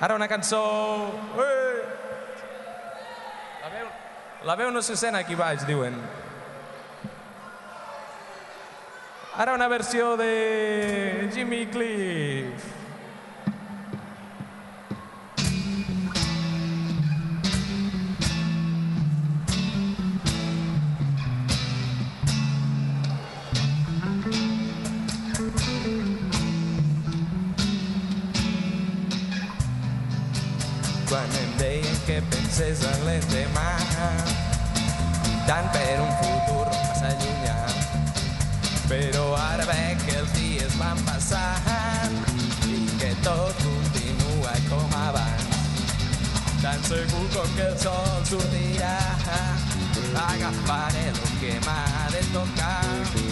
Ara una cançó... Eh! La veu, la veu no se sent aquí baix, diuen. Ara una versió de Jimmy Cliff. Quan em deien que pensés en l'endemà tant per un futur massa llunyà però ara veig que els dies van passant i que tot continua com abans tan segur com que el sol sortirà agafaré el que m'ha de tocar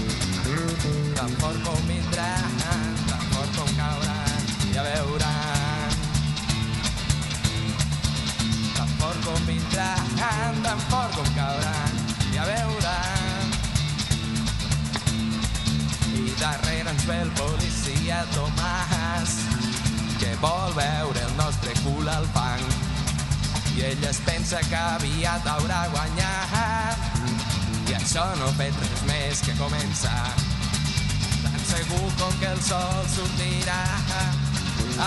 ve el policia Tomàs, que vol veure el nostre cul al fang. I ell es pensa que aviat haurà guanyat, i això no ha fet res més que començar. Tan segur com que el sol sortirà,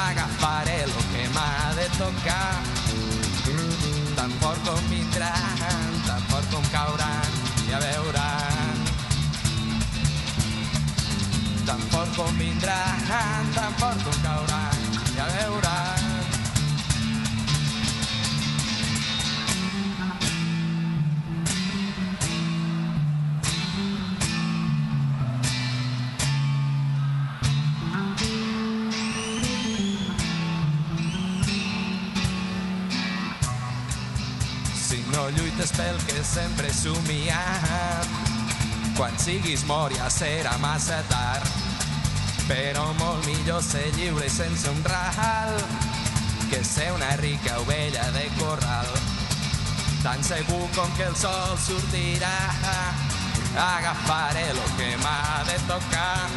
agafaré el que m'ha de tocar tan fort com Tan fort com vindran, tan fort com cauran, ja veuran. Si no lluites pel que sempre he somiat, quan siguis mort ja serà massa tard. Però molt millor ser lliure sense un ral que ser una rica ovella de corral. Tan segur com que el sol sortirà, agafaré el que m'ha de tocar.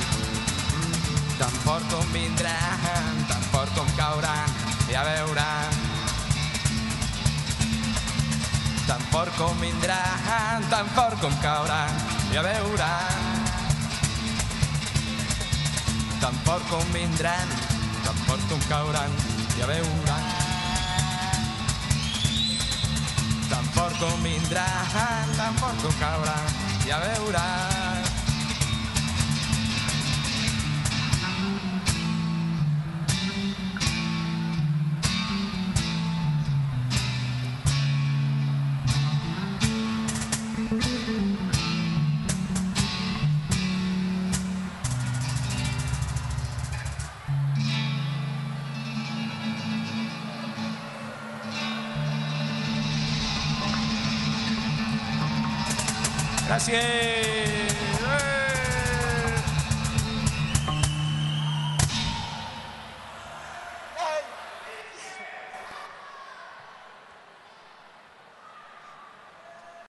Tan fort com vindran, tan fort com cauran, ja veuran. tan fort com vindran, tan fort com cauran, ja veuran. Tan fort com vindran, tan fort com cauran, ja veuran. Tan fort com vindran, tan fort com cauran, ja veuran. Gracias.